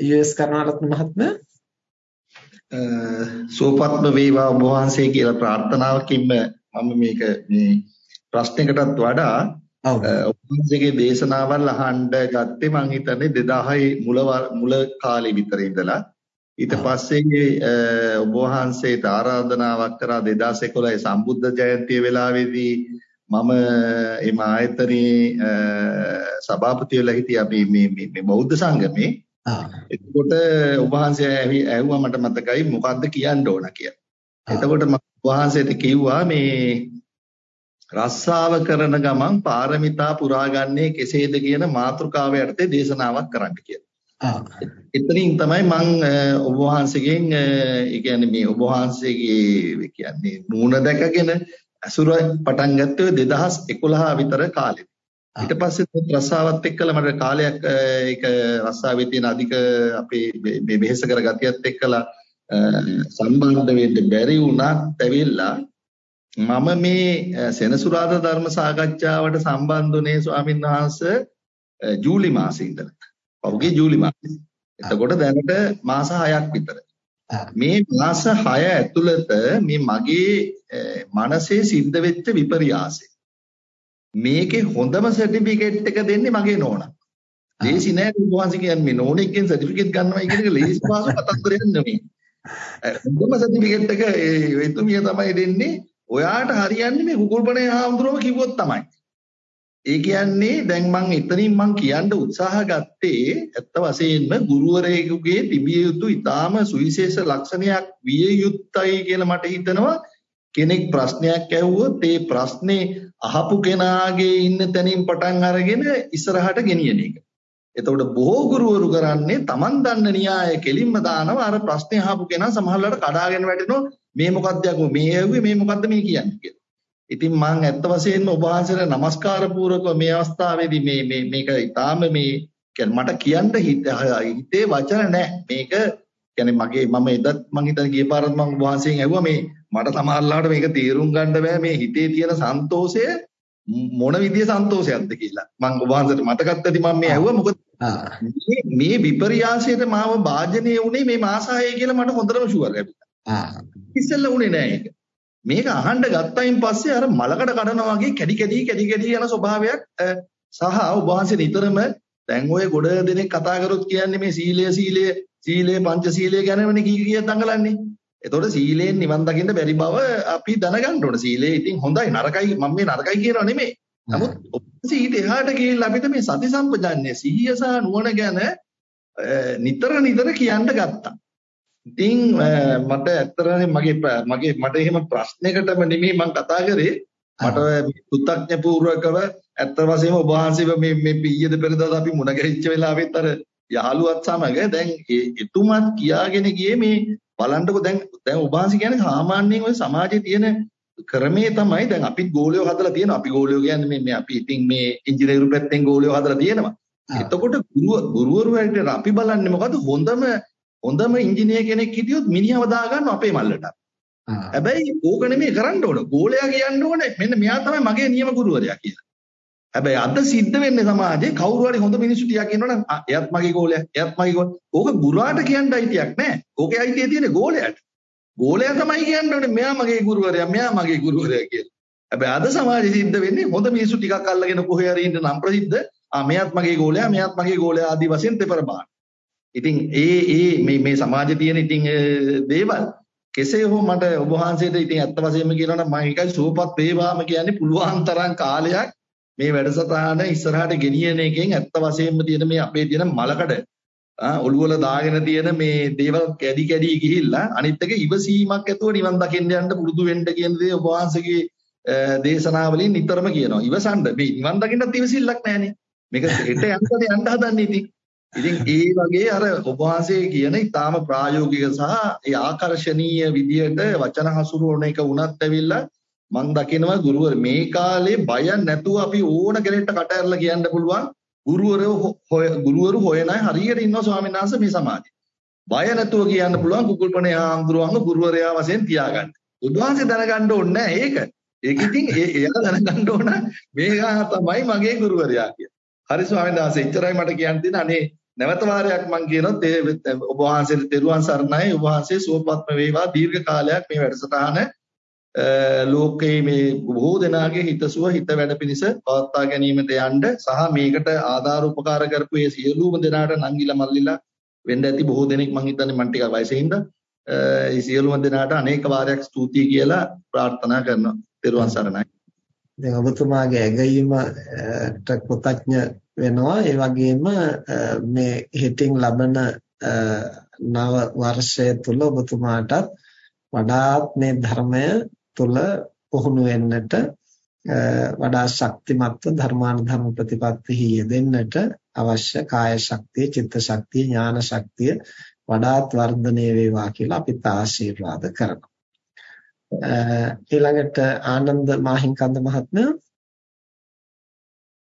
යූඑස් කරුණාරත්න මහත්මයා? සෝපත්ම වේවා ඔබ වහන්සේ කියලා ප්‍රාර්ථනාවකින්ම මම මේක මේ ප්‍රශ්නයකටත් වඩා ඔබ වහන්සේගේ දේශනාවල් අහන්න ගත්තේ මං හිතන්නේ 2006 මුල මුල කාලේ විතර ඉඳලා. ඊට පස්සේ ඔබ වහන්සේට ආරාධනාවක් කරා 2011 සම්බුද්ධ ජයන්තිය වෙලාවේදී මම එම ආයතනයේ සභාපති වෙලා හිටියා මේ මේ මේ බෞද්ධ සංගමේ. එතකොට වහන්සේ ඇහුවා මට මතකයි මොකද්ද කියන්න ඕන කියලා. එතකොට මම වහන්සේට කිව්වා මේ රස්සාව කරන ගමන් පාරමිතා පුරාගන්නේ කෙසේද කියන මාතෘකාව යටතේ දේශනාවක් කරන්න කියලා. එතනින් තමයි මම ඔබ වහන්සේගෙන් ඒ කියන්නේ මේ ඔබ වහන්සේගේ කියන්නේ නුවණ දැකගෙන අසුර පටන් ගත්තේ 2011 විතර කාලෙ. ඊට පස්සේ රස්සාවත් එක්කලා මට කාලයක් ඒක රස්සාවේ තියෙන අධික අපේ මේ වෙහෙස කර ගතියත් එක්කලා සම්බන්ධ වෙන්න බැරි වුණත් ඇවිල්ලා මම මේ සෙනසුරාදා ධර්ම සාකච්ඡාවට සම්බන්ධුනේ ස්වාමීන් වහන්සේ ජූලි මාසෙ ඉඳලා. පහුගිය ජූලි මාසෙ. එතකොට දැනට මාස 6ක් විතර. මේ මාස 6 ඇතුළත මේ මගේ මනසේ සිද්ධ වෙච්ච විපර්යාසය. මේකේ හොඳම සර්ටිෆිකේට් එක දෙන්නේ මගේ නෝනා. ලේසි නෑ උන්වහන්සේ කියන්නේ මේ නෝනෙක්ගෙන් සර්ටිෆිකේට් ගන්නවා කියන එක ලේසි පාසු කතන්දරයක් නෙමෙයි. හොඳම සර්ටිෆිකේට් එක ඒ එතුමිය තමයි දෙන්නේ. ඔයාට හරියන්නේ මේ කුකුල්පනේ හාමුදුරුවෝ කිව්වොත් තමයි. ඒ කියන්නේ දැන් මම එතනින් මම කියන්න උත්සාහ ගත්තේ ඇත්ත වශයෙන්ම ගුරුවරයෙකුගේ තිබිය යුතු ඊටාම සුවිශේෂ ලක්ෂණයක් විය යුත්තයි කියලා මට හිතෙනවා කෙනෙක් ප්‍රශ්නයක් ඇහුවොත් ඒ ප්‍රශ්නේ අහපු කෙනාගේ ඉන්න තැනින් පටන් අරගෙන ඉස්සරහට ගෙනියන එක. එතකොට බොහෝ ගුරුවරු කරන්නේ Taman දන්න න්‍යාය කෙලින්ම දානවා අර ප්‍රශ්නේ අහපු කෙනා සමහරවිට කඩාගෙන වැටෙනවා මේ මොකක්ද යකෝ මේ ඇහුවේ මේ මොකද්ද මේ කියන්නේ කියලා. ඉතින් මම ඇත්ත වශයෙන්ම ඔබ වහන්සේට নমස්කාර පූර්වකව මේ අවස්ථාවේදී මේ මේ මේක ඊටාම මේ කියන්නේ මට කියන්න හිතේ වචන නැහැ. මේක කියන්නේ මගේ මම එදත් මං හිතන ගිය පාරත් ඔබ වහන්සේගෙන් ඇහුවා මේ මට සමහරලාට මේක තීරුම් ගන්න බෑ මේ හිතේ තියෙන සන්තෝෂය මොන විදිය සන්තෝෂයක්ද කියලා. මං ඔබ වහන්සේට මතකත් ඇති මම මේ ඇහුවා මොකද මේ විපර්යාසයට මාව භාජනය වුණේ මේ මාස 6 කියලා මට හොඳටම ෂුවර් ලැබිලා. ඉස්සෙල්ලා වුණේ නෑ ඒක. මේක අහන්න ගත්තයින් පස්සේ අර මලකඩ කඩනවා වගේ කැඩි කැඩි කැඩි කැඩි යන ස්වභාවයක් සහ ඔබ වහන්සේ නිතරම දැන් ඔය ගොඩ දෙනෙක් කතා කරොත් කියන්නේ මේ සීලය සීලය සීලය පංච සීලය ගැනමනේ කී කී දඟලන්නේ. එතකොට සීලයෙන් නිවන් දකින්න බැරි බව අපි දැනගන්න ඕන. සීලය ඉතින් හොඳයි නරකයි මම මේ නරකයි කියනවා නෙමෙයි. නමුත් ඊට එහාට ගිහිල්ලා අපිට මේ සති සම්පජාන්නේ සිහිය සහ නුවණ ගැන නිතර නිතර කියන්න ගත්තා. ඉතින් මට ඇත්තටම මගේ මගේ මට එහෙම ප්‍රශ්නයකටම නෙමෙයි මම කතා කරේ මට පුත්තඥ පූර්වකව ඇත්ත වශයෙන්ම ඔබ වහන්සේ මේ මේ ඊයේද පෙරදාද අපි මුණ ගැහිච්ච වෙලාවෙත් අර යහළුවත් සමග දැන් එතුමත් කියාගෙන ගියේ මේ බලන්නකෝ දැන් දැන් ඔබ වහන්සේ කියන්නේ සාමාන්‍යයෙන් ওই සමාජයේ තියෙන ක්‍රමේ තමයි දැන් අපිත් ගෝලියෝ හදලා තියෙනවා අපි ගෝලියෝ කියන්නේ මේ මේ අපි ඉතින් මේ ඉංජිනේරු පැත්තෙන් ගෝලියෝ හදලා තියෙනවා එතකොට ගුරුවරු හැටියට අපි බලන්නේ මොකද්ද හොඳම හොඳම ඉංජිනේර කෙනෙක් හිටියොත් මිනිහව දාගන්න අපේ මල්ලට. හැබැයි ඕක නෙමෙයි කරන්න ඕන. ගෝලයා කියන්න ඕනේ මෙන්න මෙයා තමයි මගේ නියම ගුරුවරයා කියලා. හැබැයි අද සිද්ධ වෙන්නේ සමාජයේ කවුරු හරි හොඳ මිනිස්සු ටිකක් ඉන්නවනම් එයත් මගේ ගෝලයා, එයත් මගේ ගෝලයා. ඕක ගුරාට කියන්න අයිතියක් නැහැ. ඕකේ අයිතිය තියෙන්නේ ගෝලයාට. ගෝලයා තමයි කියන්න ඕනේ මෙයා මගේ ගුරුවරයා, මෙයා මගේ ගුරුවරයා කියලා. හැබැයි අද සමාජයේ සිද්ධ වෙන්නේ හොඳ මිනිස්සු ටිකක් අල්ලගෙන කොහේ හරි ඉන්න නම් ප්‍රසිද්ධ ආ මෙයාත් මගේ ගෝලයා, මෙයාත් මගේ ගෝලයා ආදී වශයෙන් දෙපර බාන. ඉතින් ඒ ඒ මේ මේ සමාජයේ තියෙන ඉතින් දේවල් කෙසේ හෝ මට ඔබ වහන්සේට ඉතින් ඇත්ත වශයෙන්ම කියනවා නම් මම ඒකයි සුවපත් වේවාම කියන්නේ පුළුවන් තරම් කාලයක් මේ වැඩසටහන ඉස්සරහට ගෙනියන එකෙන් ඇත්ත වශයෙන්ම තියෙන මේ අපේ තියෙන මලකඩ ඔළුවල දාගෙන තියෙන මේ දේවල් කැඩි කැඩි ගිහිල්ලා අනිත් එක ඉවසීමක් ඇතුව නිවන් දකින්න යන්න පුරුදු වෙන්න කියන දේ ඔබ වහන්සේගේ දේශනාවලින් නිතරම කියනවා. ඉවසන්න මේ නිවන් දකින්නත් ඉවසිල්ලක් නැහැනේ. මේක හෙට යන්නද යන්න හදන්නේ ඉතින්. ඉතින් ඒ වගේ අර ඔබ වහන්සේ කියන ඊටාම ප්‍රායෝගික සහ ඒ ආකර්ශනීය විදියට වචන හසුරුවන එක වුණත් ඇවිල්ලා මම දකිනවා ගුරුවර මේ කාලේ බය නැතුව අපි ඕන කෙනෙක්ට කට ඇරලා කියන්න පුළුවන් ගුරුවරයෝ ගුරුවරු හොයන අය හරියට ඉන්නවා ස්වාමීන් වහන්සේ මේ සමාජයේ. බය නැතුව කියන්න පුළුවන් කුකුල්පනේ ආම්දුරවංග ගුරුවරයා වශයෙන් තියාගන්න. බුදුහන්සේ දැනගන්න ඕනේ ඒක. ඒක ඉතින් එයා දැනගන්න ඕන මේක තමයි මගේ ගුරුවරයා කියලා. හරි ස්වාමීන් වහන්සේ එච්චරයි මට කියන්න තියෙන අනේ නැවත වාරයක් මම කියනවා ඔබ වහන්සේට තෙරුවන් සරණයි ඔබ වහන්සේ සුවපත්ම වේවා දීර්ඝ කාලයක් මේ වැඩසටහන ලෝකයේ මේ බොහෝ දෙනාගේ හිතසුව හිත වැඩ පිණිස පවත්වා ගැනීමට යන්න සහ මේකට ආධාර උපකාර කරපු ඒ සියලුම දෙනාට නංගිලා මල්ලිලා වෙන්න ඇති බොහෝ දෙනෙක් මම හිතන්නේ මම ටිකක් වයසින්ද ඒ සියලුම දෙනාට අනේක වාරයක් ස්තුතියි කියලා ප්‍රාර්ථනා කරනවා. තෙරුවන් සරණයි. දැන් ඔබතුමාගේ ඇගයීමට කෘතඥ වෙනවා. ඒ වගේම මේ හිතින් ලබන නව වර්ෂය තුල ඔබතුමාටත් වඩාත් මේ ධර්මය තුල පුහුණු වෙන්නට වඩා ශක්තිමත්ව ධර්මානුධර්ම ප්‍රතිපත්තිහි යෙදෙන්නට අවශ්‍ය කාය ශක්තිය, චිත්ත ශක්තිය, ඥාන ශක්තිය වඩාත් වර්ධනය වේවා කියලා අපිත් ආශිර්වාද කරනවා. ඊළඟට ආනන්ද මාහිම්කන්ද මහත්මයා